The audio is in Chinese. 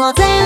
我在。